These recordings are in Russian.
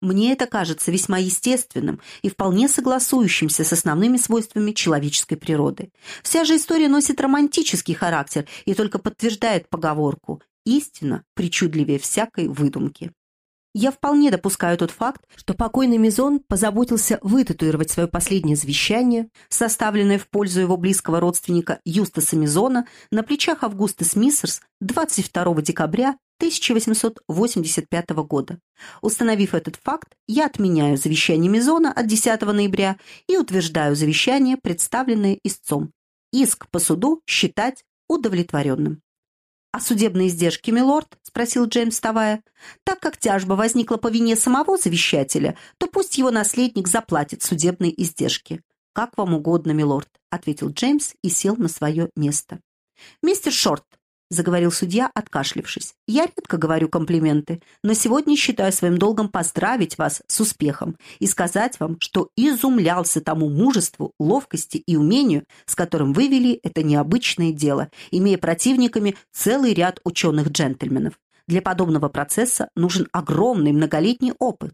Мне это кажется весьма естественным и вполне согласующимся с основными свойствами человеческой природы. Вся же история носит романтический характер и только подтверждает поговорку «истина причудливее всякой выдумки». Я вполне допускаю тот факт, что покойный Мизон позаботился вытатуировать свое последнее завещание, составленное в пользу его близкого родственника Юстаса Мизона, на плечах Августы Смиссерс 22 декабря 1885 года. Установив этот факт, я отменяю завещание Мизона от 10 ноября и утверждаю завещание, представленное истцом. Иск по суду считать удовлетворенным. «А судебные издержки, милорд?» — спросил Джеймс, вставая. «Так как тяжба возникла по вине самого завещателя, то пусть его наследник заплатит судебные издержки». «Как вам угодно, милорд», — ответил Джеймс и сел на свое место. «Мистер Шорт, — заговорил судья, откашлившись. «Я редко говорю комплименты, но сегодня считаю своим долгом поздравить вас с успехом и сказать вам, что изумлялся тому мужеству, ловкости и умению, с которым вы вели это необычное дело, имея противниками целый ряд ученых-джентльменов. Для подобного процесса нужен огромный многолетний опыт.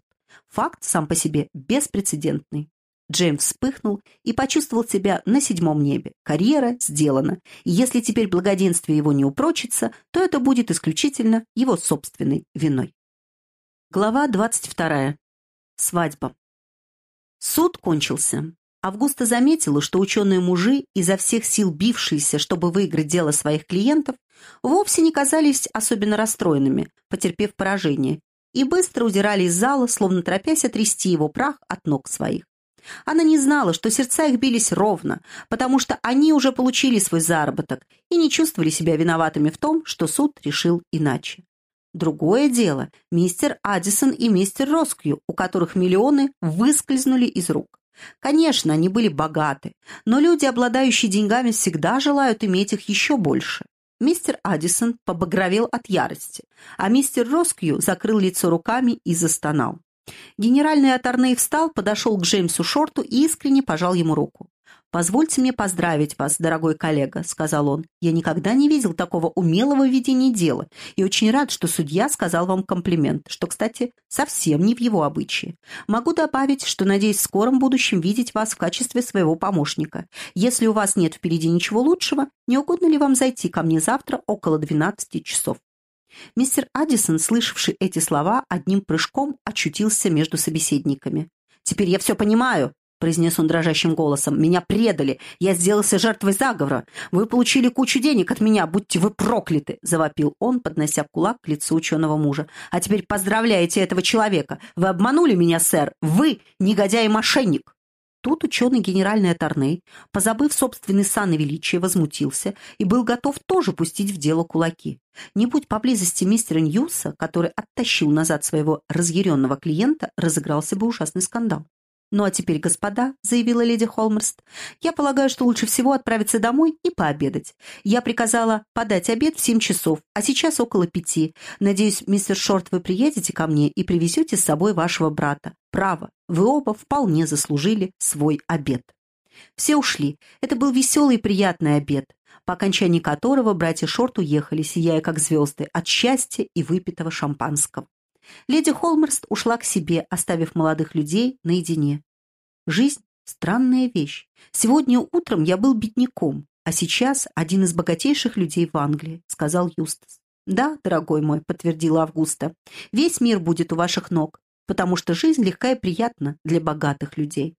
Факт сам по себе беспрецедентный. Джеймс вспыхнул и почувствовал себя на седьмом небе. Карьера сделана, и если теперь благоденствие его не упрочится, то это будет исключительно его собственной виной. Глава 22. Свадьба. Суд кончился. Августа заметила, что ученые-мужи, изо всех сил бившиеся, чтобы выиграть дело своих клиентов, вовсе не казались особенно расстроенными, потерпев поражение, и быстро удирали из зала, словно торопясь отрясти его прах от ног своих. Она не знала, что сердца их бились ровно, потому что они уже получили свой заработок и не чувствовали себя виноватыми в том, что суд решил иначе. Другое дело – мистер Аддисон и мистер Роскью, у которых миллионы выскользнули из рук. Конечно, они были богаты, но люди, обладающие деньгами, всегда желают иметь их еще больше. Мистер Аддисон побагровел от ярости, а мистер Роскью закрыл лицо руками и застонал. Генеральный Аторней встал, подошел к Джеймсу Шорту и искренне пожал ему руку. «Позвольте мне поздравить вас, дорогой коллега», — сказал он. «Я никогда не видел такого умелого ведения дела и очень рад, что судья сказал вам комплимент, что, кстати, совсем не в его обычае. Могу добавить, что надеюсь в скором будущем видеть вас в качестве своего помощника. Если у вас нет впереди ничего лучшего, не угодно ли вам зайти ко мне завтра около 12 часов? Мистер Аддисон, слышавший эти слова, одним прыжком очутился между собеседниками. «Теперь я все понимаю», — произнес он дрожащим голосом. «Меня предали. Я сделался жертвой заговора. Вы получили кучу денег от меня. Будьте вы прокляты!» — завопил он, поднося кулак к лицу ученого мужа. «А теперь поздравляете этого человека. Вы обманули меня, сэр. Вы негодяй и мошенник!» Тут ученый генеральный Аторней, позабыв собственный сан и величие, возмутился и был готов тоже пустить в дело кулаки. Не будь поблизости мистера Ньюса, который оттащил назад своего разъяренного клиента, разыгрался бы ужасный скандал. «Ну а теперь, господа», — заявила леди Холмерст, «я полагаю, что лучше всего отправиться домой и пообедать. Я приказала подать обед в семь часов, а сейчас около пяти. Надеюсь, мистер Шорт, вы приедете ко мне и привезете с собой вашего брата. Право, вы оба вполне заслужили свой обед». Все ушли. Это был веселый и приятный обед, по окончании которого братья Шорт уехали, сияя как звезды, от счастья и выпитого шампанского. Леди Холмерст ушла к себе, оставив молодых людей наедине. Жизнь — странная вещь. Сегодня утром я был бедняком, а сейчас один из богатейших людей в Англии, сказал Юстас. «Да, дорогой мой», — подтвердила Августа, — «весь мир будет у ваших ног, потому что жизнь легка и приятна для богатых людей».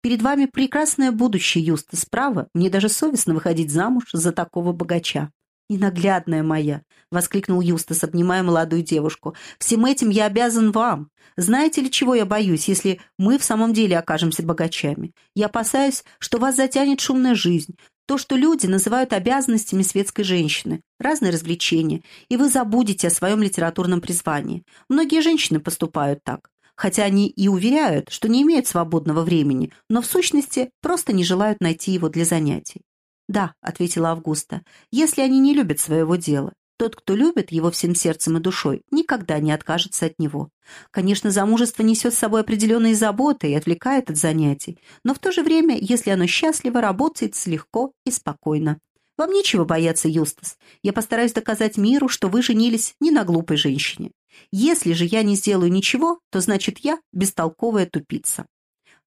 «Перед вами прекрасное будущее, Юстас, справа. Мне даже совестно выходить замуж за такого богача. «Ненаглядная моя!» — воскликнул Юстас, обнимая молодую девушку. «Всем этим я обязан вам. Знаете ли, чего я боюсь, если мы в самом деле окажемся богачами? Я опасаюсь, что вас затянет шумная жизнь, то, что люди называют обязанностями светской женщины, разные развлечения, и вы забудете о своем литературном призвании. Многие женщины поступают так, хотя они и уверяют, что не имеют свободного времени, но в сущности просто не желают найти его для занятий. «Да», — ответила Августа, — «если они не любят своего дела. Тот, кто любит его всем сердцем и душой, никогда не откажется от него. Конечно, замужество несет с собой определенные заботы и отвлекает от занятий, но в то же время, если оно счастливо, работает легко и спокойно. Вам нечего бояться, Юстас. Я постараюсь доказать миру, что вы женились не на глупой женщине. Если же я не сделаю ничего, то значит я бестолковая тупица.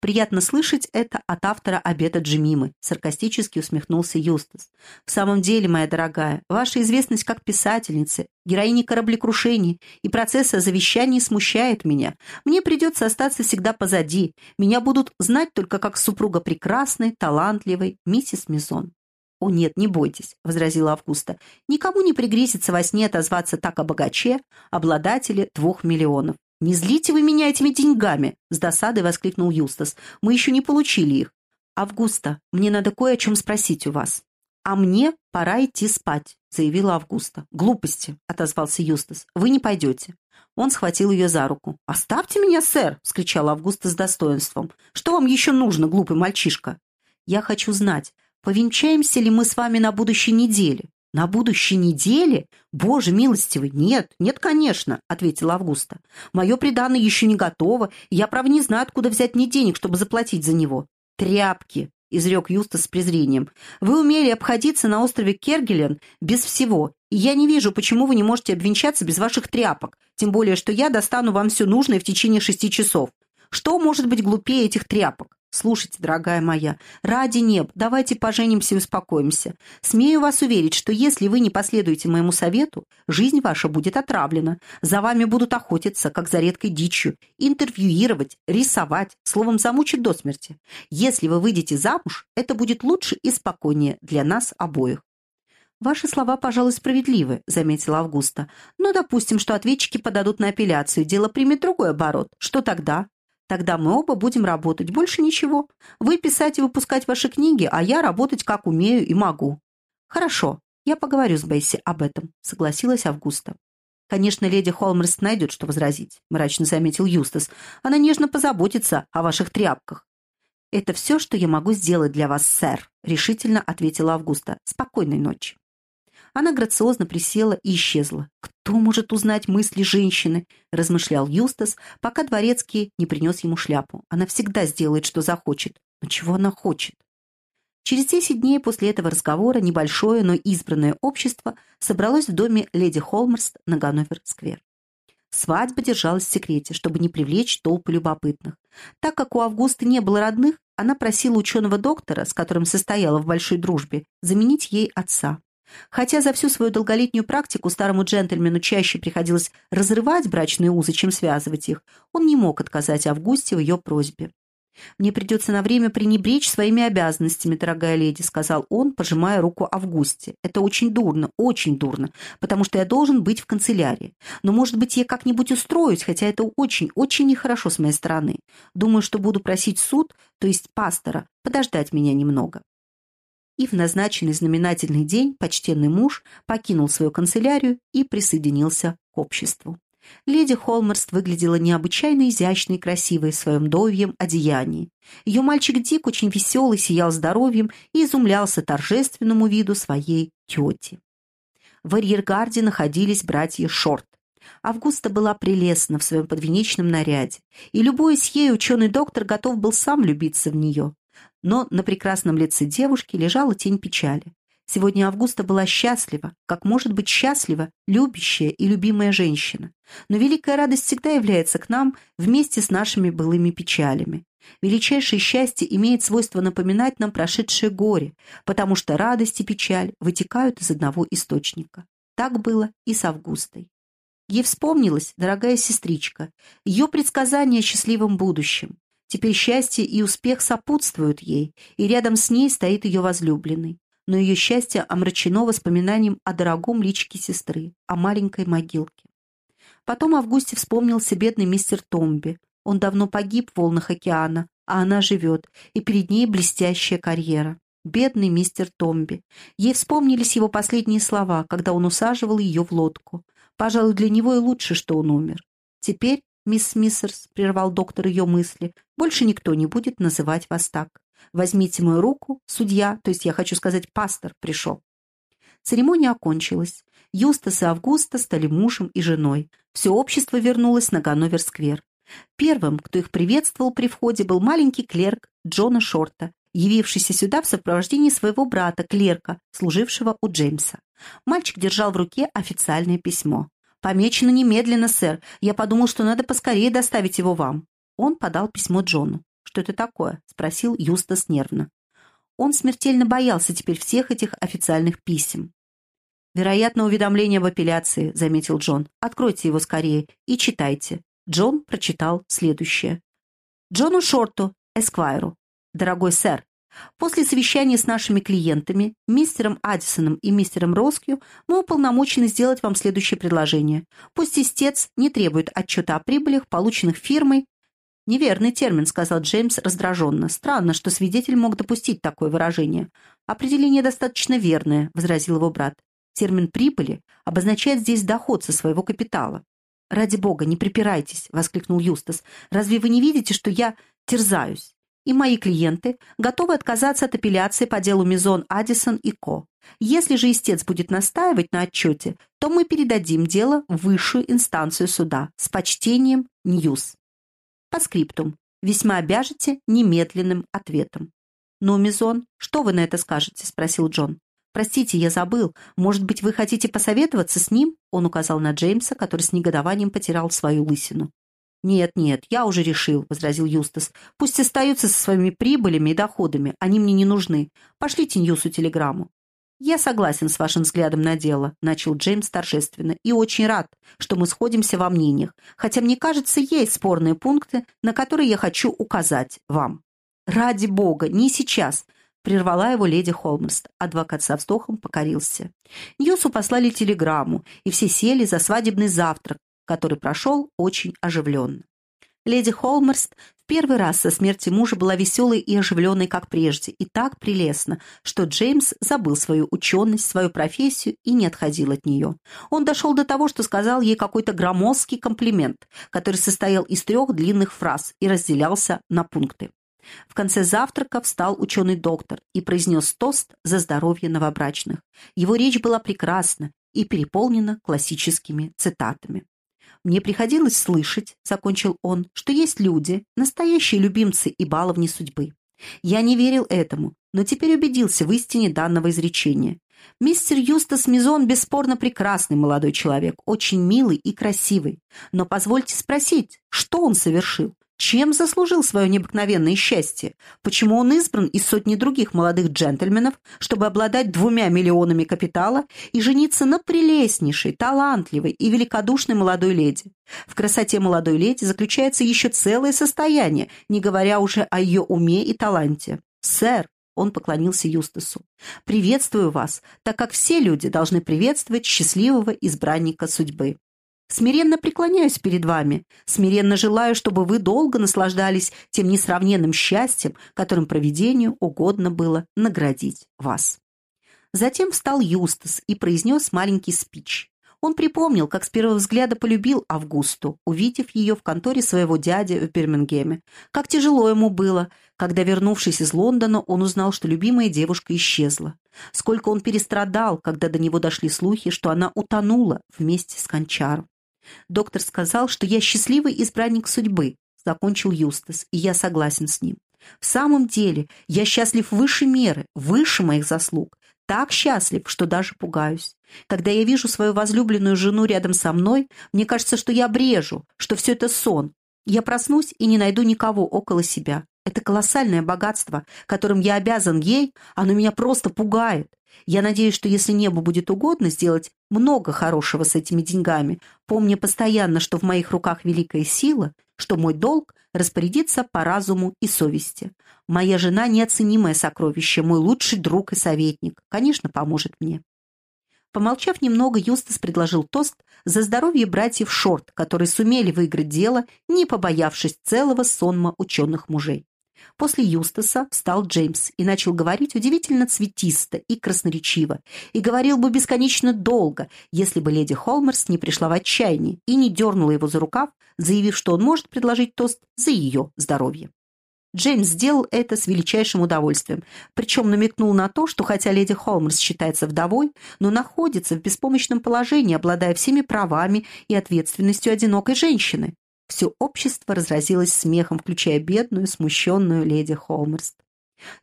Приятно слышать это от автора «Обета Джимимы», саркастически усмехнулся Юстас. «В самом деле, моя дорогая, ваша известность как писательницы, героини кораблекрушений и процесса завещаний смущает меня. Мне придется остаться всегда позади. Меня будут знать только как супруга прекрасной, талантливой миссис Мизон». «О нет, не бойтесь», — возразила Августа. «Никому не пригрезится во сне отозваться так о богаче, обладателе двух миллионов. «Не злите вы меня этими деньгами!» — с досадой воскликнул Юстас. «Мы еще не получили их». «Августа, мне надо кое о чем спросить у вас». «А мне пора идти спать», — заявила Августа. «Глупости», — отозвался Юстас. «Вы не пойдете». Он схватил ее за руку. «Оставьте меня, сэр!» — вскричала Августа с достоинством. «Что вам еще нужно, глупый мальчишка?» «Я хочу знать, повенчаемся ли мы с вами на будущей неделе?» «На будущей неделе? Боже милостивый, нет, нет, конечно», — ответила Августа. «Мое приданное еще не готово, и я, право, не знаю, откуда взять мне денег, чтобы заплатить за него». «Тряпки», — изрек Юстас с презрением. «Вы умели обходиться на острове Кергелен без всего, и я не вижу, почему вы не можете обвенчаться без ваших тряпок, тем более, что я достану вам все нужное в течение шести часов. Что может быть глупее этих тряпок? Слушайте, дорогая моя, ради неб, давайте поженимся и успокоимся. Смею вас уверить, что если вы не последуете моему совету, жизнь ваша будет отравлена. За вами будут охотиться, как за редкой дичью, интервьюировать, рисовать, словом, замучить до смерти. Если вы выйдете замуж, это будет лучше и спокойнее для нас обоих. «Ваши слова, пожалуй, справедливы», — заметила Августа. «Но допустим, что ответчики подадут на апелляцию, дело примет другой оборот. Что тогда? Тогда мы оба будем работать, больше ничего. Вы писать и выпускать ваши книги, а я работать как умею и могу». «Хорошо, я поговорю с Бесси об этом», — согласилась Августа. «Конечно, леди Холмерст найдет, что возразить», — мрачно заметил Юстас. «Она нежно позаботится о ваших тряпках». «Это все, что я могу сделать для вас, сэр», — решительно ответила Августа. «Спокойной ночи». Она грациозно присела и исчезла. «Кто может узнать мысли женщины?» – размышлял Юстас, пока дворецкий не принес ему шляпу. «Она всегда сделает, что захочет. Но чего она хочет?» Через десять дней после этого разговора небольшое, но избранное общество собралось в доме леди Холмерст на Ганновер-сквер. Свадьба держалась в секрете, чтобы не привлечь толпы любопытных. Так как у Августы не было родных, она просила ученого доктора, с которым состояла в большой дружбе, заменить ей отца. Хотя за всю свою долголетнюю практику старому джентльмену чаще приходилось разрывать брачные узы, чем связывать их, он не мог отказать Августе в ее просьбе. «Мне придется на время пренебречь своими обязанностями, дорогая леди», сказал он, пожимая руку Августе. «Это очень дурно, очень дурно, потому что я должен быть в канцелярии. Но, может быть, я как-нибудь устроюсь, хотя это очень, очень нехорошо с моей стороны. Думаю, что буду просить суд, то есть пастора, подождать меня немного» и в назначенный знаменательный день почтенный муж покинул свою канцелярию и присоединился к обществу. Леди Холмерст выглядела необычайно изящной и красивой в своем довьем одеянии. Ее мальчик Дик очень веселый, сиял здоровьем и изумлялся торжественному виду своей тети. В арьергарде находились братья Шорт. Августа была прелестна в своем подвенечном наряде, и, любуясь ей, ученый доктор готов был сам влюбиться в нее но на прекрасном лице девушки лежала тень печали. Сегодня Августа была счастлива, как может быть счастлива любящая и любимая женщина. Но великая радость всегда является к нам вместе с нашими былыми печалями. Величайшее счастье имеет свойство напоминать нам прошедшее горе, потому что радость и печаль вытекают из одного источника. Так было и с Августой. Ей вспомнилась дорогая сестричка, ее предсказание о счастливом будущем. Теперь счастье и успех сопутствуют ей, и рядом с ней стоит ее возлюбленный. Но ее счастье омрачено воспоминанием о дорогом личке сестры, о маленькой могилке. Потом Августе вспомнился бедный мистер Томби. Он давно погиб в волнах океана, а она живет, и перед ней блестящая карьера. Бедный мистер Томби. Ей вспомнились его последние слова, когда он усаживал ее в лодку. Пожалуй, для него и лучше, что он умер. Теперь мисс Смиссерс, — прервал доктор ее мысли, — больше никто не будет называть вас так. Возьмите мою руку, судья, то есть я хочу сказать, пастор пришел. Церемония окончилась. Юстас и Августа стали мужем и женой. Все общество вернулось на Ганновер-сквер. Первым, кто их приветствовал при входе, был маленький клерк Джона Шорта, явившийся сюда в сопровождении своего брата, клерка, служившего у Джеймса. Мальчик держал в руке официальное письмо. «Помечено немедленно, сэр. Я подумал, что надо поскорее доставить его вам». Он подал письмо Джону. «Что это такое?» — спросил Юстас нервно. Он смертельно боялся теперь всех этих официальных писем. «Вероятно, уведомление об апелляции», — заметил Джон. «Откройте его скорее и читайте». Джон прочитал следующее. «Джону Шорту, Эсквайру. Дорогой сэр, После совещания с нашими клиентами, мистером Аддисоном и мистером Роскью, мы уполномочены сделать вам следующее предложение. Пусть истец не требует отчета о прибылях, полученных фирмой. «Неверный термин», — сказал Джеймс раздраженно. «Странно, что свидетель мог допустить такое выражение». «Определение достаточно верное», — возразил его брат. «Термин «прибыли» обозначает здесь доход со своего капитала». «Ради бога, не припирайтесь», — воскликнул Юстас. «Разве вы не видите, что я терзаюсь? И мои клиенты готовы отказаться от апелляции по делу Мизон Аддисон и Ко. Если же истец будет настаивать на отчете, то мы передадим дело в высшую инстанцию суда с почтением Ньюс. Постскриптум. Весьма обяжете немедленным ответом. «Ну, Мизон, что вы на это скажете?» – спросил Джон. «Простите, я забыл. Может быть, вы хотите посоветоваться с ним?» Он указал на Джеймса, который с негодованием потирал свою лысину. «Нет, нет, я уже решил», — возразил Юстас. «Пусть остаются со своими прибылями и доходами, они мне не нужны. Пошлите Ньюсу телеграмму». «Я согласен с вашим взглядом на дело», — начал Джеймс торжественно, «и очень рад, что мы сходимся во мнениях, хотя, мне кажется, есть спорные пункты, на которые я хочу указать вам». «Ради бога, не сейчас», — прервала его леди Холмерст. Адвокат со вздохом покорился. Ньюсу послали телеграмму, и все сели за свадебный завтрак, который прошел очень оживленно. Леди Холмерст в первый раз со смерти мужа была веселой и оживленной, как прежде, и так прелестно, что Джеймс забыл свою ученость, свою профессию и не отходил от нее. Он дошел до того, что сказал ей какой-то громоздкий комплимент, который состоял из трех длинных фраз и разделялся на пункты. В конце завтрака встал ученый-доктор и произнес тост за здоровье новобрачных. Его речь была прекрасна и переполнена классическими цитатами. Мне приходилось слышать, — закончил он, — что есть люди, настоящие любимцы и баловни судьбы. Я не верил этому, но теперь убедился в истине данного изречения. Мистер Юстас Мизон бесспорно прекрасный молодой человек, очень милый и красивый. Но позвольте спросить, что он совершил? Чем заслужил свое необыкновенное счастье? Почему он избран из сотни других молодых джентльменов, чтобы обладать двумя миллионами капитала и жениться на прелестнейшей, талантливой и великодушной молодой леди? В красоте молодой леди заключается еще целое состояние, не говоря уже о ее уме и таланте. «Сэр», — он поклонился Юстасу, — «приветствую вас, так как все люди должны приветствовать счастливого избранника судьбы». Смиренно преклоняюсь перед вами, смиренно желаю, чтобы вы долго наслаждались тем несравненным счастьем, которым провидению угодно было наградить вас». Затем встал Юстас и произнес маленький спич. Он припомнил, как с первого взгляда полюбил Августу, увидев ее в конторе своего дяди в Бирмингеме. Как тяжело ему было, когда, вернувшись из Лондона, он узнал, что любимая девушка исчезла. Сколько он перестрадал, когда до него дошли слухи, что она утонула вместе с Кончаром. Доктор сказал, что я счастливый избранник судьбы, закончил Юстас, и я согласен с ним. В самом деле, я счастлив выше меры, выше моих заслуг. Так счастлив, что даже пугаюсь. Когда я вижу свою возлюбленную жену рядом со мной, мне кажется, что я брежу, что все это сон. Я проснусь и не найду никого около себя. Это колоссальное богатство, которым я обязан ей, оно меня просто пугает. Я надеюсь, что если небу будет угодно сделать много хорошего с этими деньгами, помня постоянно, что в моих руках великая сила, что мой долг — распорядиться по разуму и совести. Моя жена — неоценимое сокровище, мой лучший друг и советник. Конечно, поможет мне. Помолчав немного, Юстас предложил тост за здоровье братьев Шорт, которые сумели выиграть дело, не побоявшись целого сонма ученых мужей. После Юстаса встал Джеймс и начал говорить удивительно цветисто и красноречиво, и говорил бы бесконечно долго, если бы леди Холмерс не пришла в отчаяние и не дернула его за рукав, заявив, что он может предложить тост за ее здоровье. Джеймс сделал это с величайшим удовольствием, причем намекнул на то, что хотя леди Холмерс считается вдовой, но находится в беспомощном положении, обладая всеми правами и ответственностью одинокой женщины. Все общество разразилось смехом, включая бедную, смущенную леди Холмерст.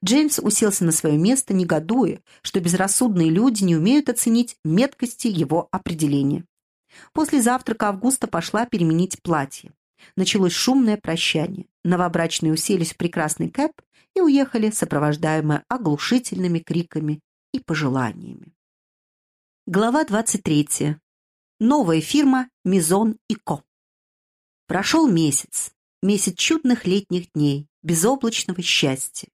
Джеймс уселся на свое место, негодуя, что безрассудные люди не умеют оценить меткости его определения. После завтрака Августа пошла переменить платье. Началось шумное прощание. Новобрачные уселись в прекрасный кэп и уехали, сопровождаемые оглушительными криками и пожеланиями. Глава 23. Новая фирма «Мизон и Ко». Прошел месяц. Месяц чудных летних дней, безоблачного счастья.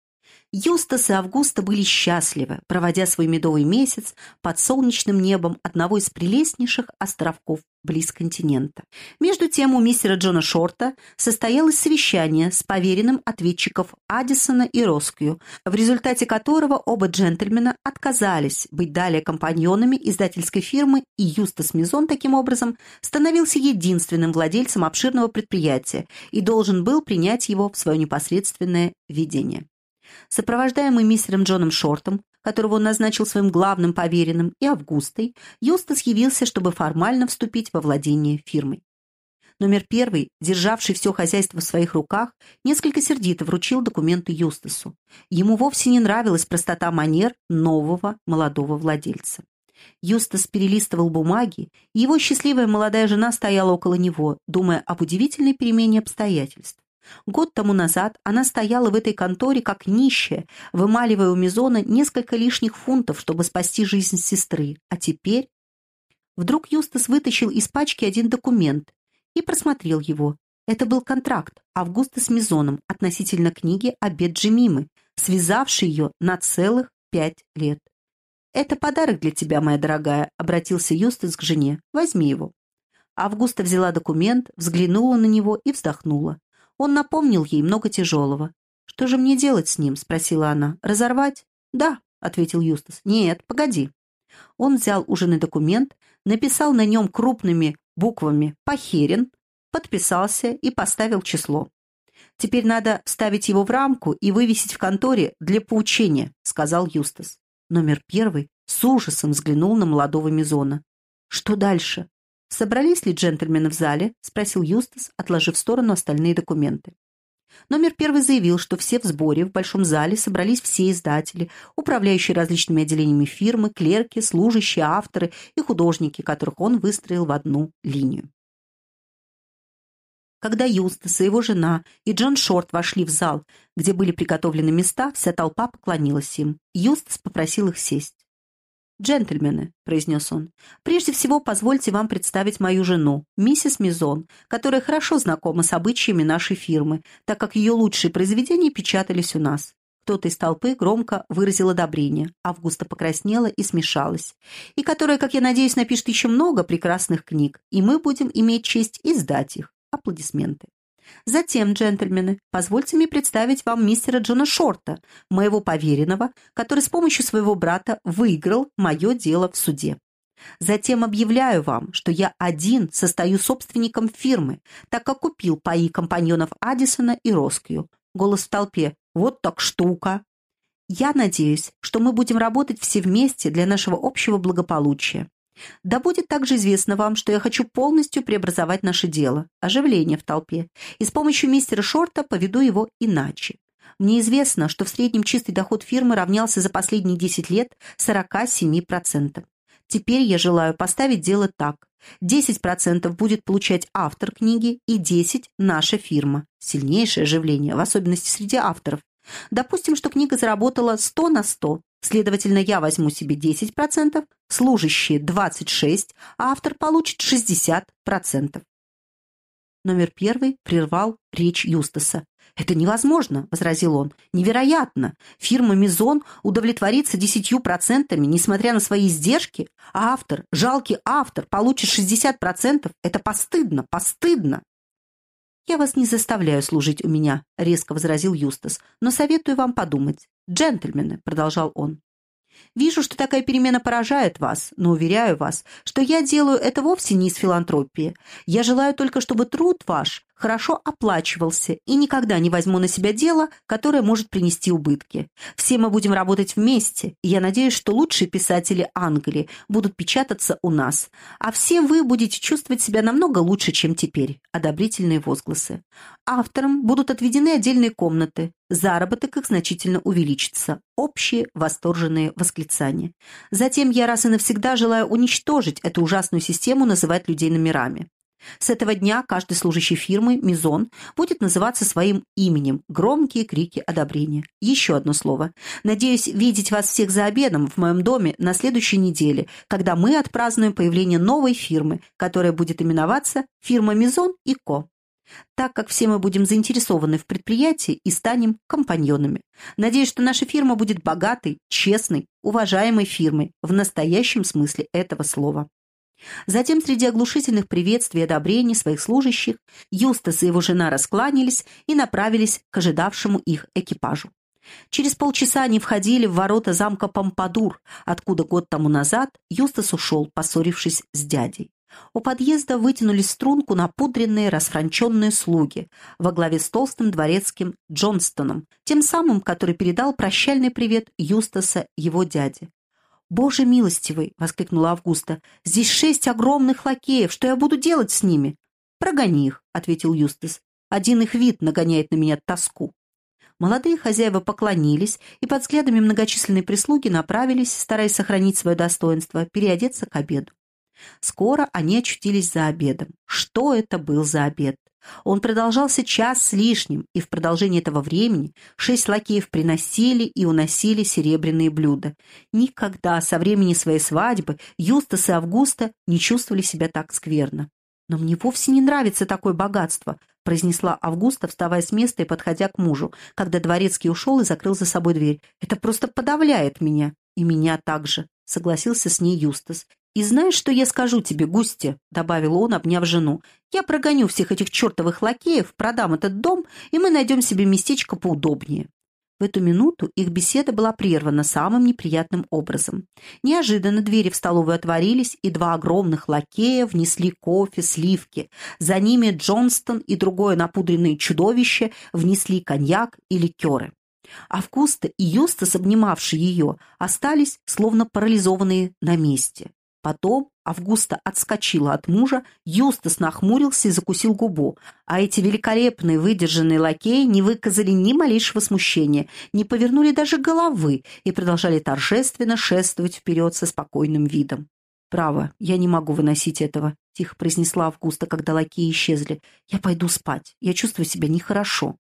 Юстас и Августа были счастливы, проводя свой медовый месяц под солнечным небом одного из прелестнейших островков близ континента. Между тем у мистера Джона Шорта состоялось совещание с поверенным ответчиков Аддисона и Роскью, в результате которого оба джентльмена отказались быть далее компаньонами издательской фирмы, и Юстас Мизон таким образом становился единственным владельцем обширного предприятия и должен был принять его в свое непосредственное ведение. Сопровождаемый мистером Джоном Шортом, которого он назначил своим главным поверенным, и Августой, Юстас явился, чтобы формально вступить во владение фирмой. Номер первый, державший все хозяйство в своих руках, несколько сердито вручил документы Юстасу. Ему вовсе не нравилась простота манер нового молодого владельца. Юстас перелистывал бумаги, и его счастливая молодая жена стояла около него, думая об удивительной перемене обстоятельств. Год тому назад она стояла в этой конторе как нищая, вымаливая у Мизона несколько лишних фунтов, чтобы спасти жизнь сестры. А теперь... Вдруг Юстас вытащил из пачки один документ и просмотрел его. Это был контракт Августа с Мизоном относительно книги «Обед Джемимы», связавший ее на целых пять лет. «Это подарок для тебя, моя дорогая», — обратился Юстас к жене. «Возьми его». Августа взяла документ, взглянула на него и вздохнула. Он напомнил ей много тяжелого. «Что же мне делать с ним?» — спросила она. «Разорвать?» «Да», — ответил Юстас. «Нет, погоди». Он взял ужинный документ, написал на нем крупными буквами «Похерен», подписался и поставил число. «Теперь надо вставить его в рамку и вывесить в конторе для поучения», — сказал Юстас. Номер первый с ужасом взглянул на молодого Мизона. «Что дальше?» «Собрались ли джентльмены в зале?» — спросил Юстас, отложив в сторону остальные документы. Номер первый заявил, что все в сборе в большом зале собрались все издатели, управляющие различными отделениями фирмы, клерки, служащие, авторы и художники, которых он выстроил в одну линию. Когда Юстас и его жена и Джон Шорт вошли в зал, где были приготовлены места, вся толпа поклонилась им. Юстас попросил их сесть. «Джентльмены», — произнес он, — «прежде всего позвольте вам представить мою жену, миссис Мизон, которая хорошо знакома с обычаями нашей фирмы, так как ее лучшие произведения печатались у нас». Кто-то из толпы громко выразил одобрение, Августа покраснела и смешалась, и которая, как я надеюсь, напишет еще много прекрасных книг, и мы будем иметь честь издать их. Аплодисменты. Затем, джентльмены, позвольте мне представить вам мистера Джона Шорта, моего поверенного, который с помощью своего брата выиграл мое дело в суде. Затем объявляю вам, что я один состою собственником фирмы, так как купил паи компаньонов Аддисона и Роскью. Голос в толпе. Вот так штука. Я надеюсь, что мы будем работать все вместе для нашего общего благополучия. Да будет также известно вам, что я хочу полностью преобразовать наше дело, оживление в толпе, и с помощью мистера Шорта поведу его иначе. Мне известно, что в среднем чистый доход фирмы равнялся за последние 10 лет 47%. Теперь я желаю поставить дело так. 10% будет получать автор книги и 10% – наша фирма. Сильнейшее оживление, в особенности среди авторов. Допустим, что книга заработала 100 на 100, Следовательно, я возьму себе 10%, служащие 26%, а автор получит 60%. Номер первый прервал речь Юстаса. «Это невозможно», — возразил он. «Невероятно! Фирма «Мизон» удовлетворится десятью процентами, несмотря на свои издержки, а автор, жалкий автор, получит 60%. Это постыдно, постыдно!» «Я вас не заставляю служить у меня», — резко возразил Юстас, «но советую вам подумать. Джентльмены», — продолжал он, «вижу, что такая перемена поражает вас, но уверяю вас, что я делаю это вовсе не из филантропии. Я желаю только, чтобы труд ваш хорошо оплачивался и никогда не возьму на себя дело, которое может принести убытки. Все мы будем работать вместе, и я надеюсь, что лучшие писатели Англии будут печататься у нас, а все вы будете чувствовать себя намного лучше, чем теперь. Одобрительные возгласы. Авторам будут отведены отдельные комнаты, заработок их значительно увеличится. Общие восторженные восклицания. Затем я раз и навсегда желаю уничтожить эту ужасную систему называть людей номерами. С этого дня каждый служащий фирмы «Мизон» будет называться своим именем. Громкие крики одобрения. Еще одно слово. Надеюсь видеть вас всех за обедом в моем доме на следующей неделе, когда мы отпразднуем появление новой фирмы, которая будет именоваться «Фирма Мизон и Ко» так как все мы будем заинтересованы в предприятии и станем компаньонами. Надеюсь, что наша фирма будет богатой, честной, уважаемой фирмой в настоящем смысле этого слова. Затем среди оглушительных приветствий и одобрений своих служащих Юстас и его жена раскланялись и направились к ожидавшему их экипажу. Через полчаса они входили в ворота замка Помпадур, откуда год тому назад Юстас ушел, поссорившись с дядей. У подъезда вытянули струнку напудренные, расфранченные слуги во главе с толстым дворецким Джонстоном, тем самым, который передал прощальный привет Юстаса его дяде. «Боже милостивый!» — воскликнула Августа. «Здесь шесть огромных лакеев. Что я буду делать с ними?» «Прогони их», — ответил Юстас. «Один их вид нагоняет на меня тоску». Молодые хозяева поклонились и под взглядами многочисленной прислуги направились, стараясь сохранить свое достоинство, переодеться к обеду. Скоро они очутились за обедом. Что это был за обед? Он продолжался час с лишним, и в продолжении этого времени шесть лакеев приносили и уносили серебряные блюда. Никогда со времени своей свадьбы Юстас и Августа не чувствовали себя так скверно. «Но мне вовсе не нравится такое богатство», произнесла Августа, вставая с места и подходя к мужу, когда дворецкий ушел и закрыл за собой дверь. «Это просто подавляет меня». «И меня также», — согласился с ней Юстас. «И знаешь, что я скажу тебе, Густи?» — добавил он, обняв жену. «Я прогоню всех этих чертовых лакеев, продам этот дом, и мы найдем себе местечко поудобнее». В эту минуту их беседа была прервана самым неприятным образом. Неожиданно двери в столовую отворились, и два огромных лакея внесли кофе, сливки. За ними Джонстон и другое напудренное чудовище внесли коньяк и ликеры. Августа и Юстас, обнимавшие ее, остались словно парализованные на месте. Потом Августа отскочила от мужа, Юстас нахмурился и закусил губу, а эти великолепные выдержанные лакеи не выказали ни малейшего смущения, не повернули даже головы и продолжали торжественно шествовать вперед со спокойным видом. «Право, я не могу выносить этого», — тихо произнесла Августа, когда лакеи исчезли. «Я пойду спать. Я чувствую себя нехорошо».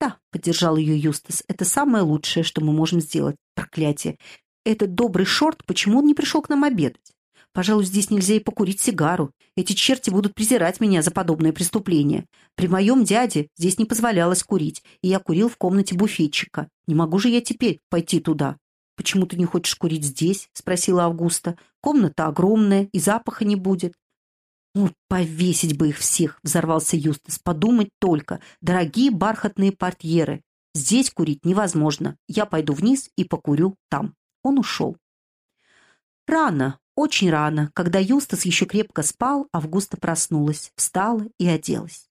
«Да», — поддержал ее Юстас, — «это самое лучшее, что мы можем сделать. Проклятие! Этот добрый шорт, почему он не пришел к нам обедать?» Пожалуй, здесь нельзя и покурить сигару. Эти черти будут презирать меня за подобное преступление. При моем дяде здесь не позволялось курить, и я курил в комнате буфетчика. Не могу же я теперь пойти туда. «Почему ты не хочешь курить здесь?» — спросила Августа. «Комната огромная, и запаха не будет». «Ну, повесить бы их всех!» — взорвался Юстас. «Подумать только! Дорогие бархатные портьеры! Здесь курить невозможно. Я пойду вниз и покурю там». Он ушел. Рано, очень рано, когда Юстас еще крепко спал, Августа проснулась, встала и оделась.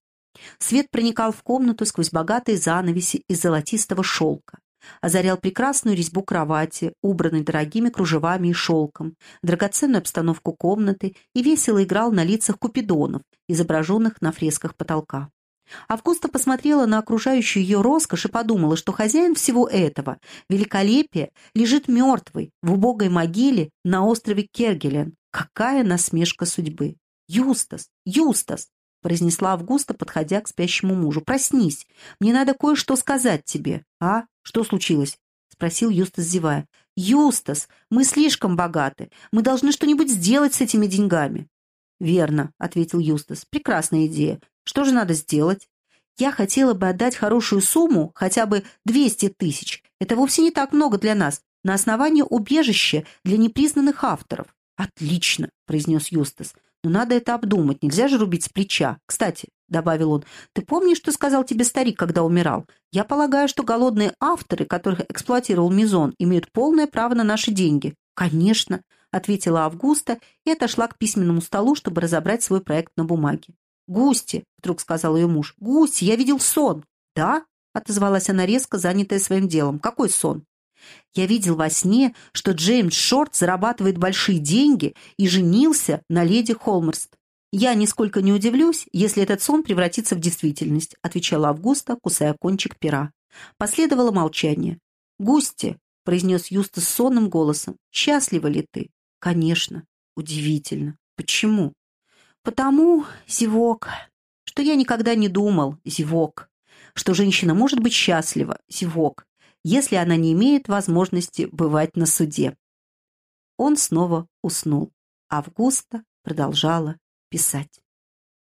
Свет проникал в комнату сквозь богатые занавеси из золотистого шелка, озарял прекрасную резьбу кровати, убранной дорогими кружевами и шелком, драгоценную обстановку комнаты и весело играл на лицах купидонов, изображенных на фресках потолка. Августа посмотрела на окружающую ее роскошь и подумала, что хозяин всего этого, великолепия, лежит мертвый в убогой могиле на острове Кергелен. Какая насмешка судьбы! «Юстас! Юстас!» — произнесла Августа, подходя к спящему мужу. «Проснись! Мне надо кое-что сказать тебе». «А? Что случилось?» — спросил Юстас, зевая. «Юстас, мы слишком богаты. Мы должны что-нибудь сделать с этими деньгами». «Верно», — ответил Юстас. «Прекрасная идея. Что же надо сделать? Я хотела бы отдать хорошую сумму, хотя бы 200 тысяч. Это вовсе не так много для нас. На основании убежища для непризнанных авторов. «Отлично», — произнес Юстас. «Но надо это обдумать. Нельзя же рубить с плеча. Кстати», — добавил он, — «ты помнишь, что сказал тебе старик, когда умирал? Я полагаю, что голодные авторы, которых эксплуатировал Мизон, имеют полное право на наши деньги». «Конечно», — ответила Августа и отошла к письменному столу, чтобы разобрать свой проект на бумаге. «Густи», — вдруг сказал ее муж, — «Густи, я видел сон». «Да?» — отозвалась она резко, занятая своим делом. «Какой сон?» «Я видел во сне, что Джеймс Шорт зарабатывает большие деньги и женился на леди Холмерст». «Я нисколько не удивлюсь, если этот сон превратится в действительность», отвечала Августа, кусая кончик пера. Последовало молчание. «Густи», — произнес Юстас сонным голосом, — «счастлива ли ты?» «Конечно. Удивительно. Почему?» «Потому, зевок, что я никогда не думал, зевок, что женщина может быть счастлива, зевок, если она не имеет возможности бывать на суде». Он снова уснул. Августа продолжала писать.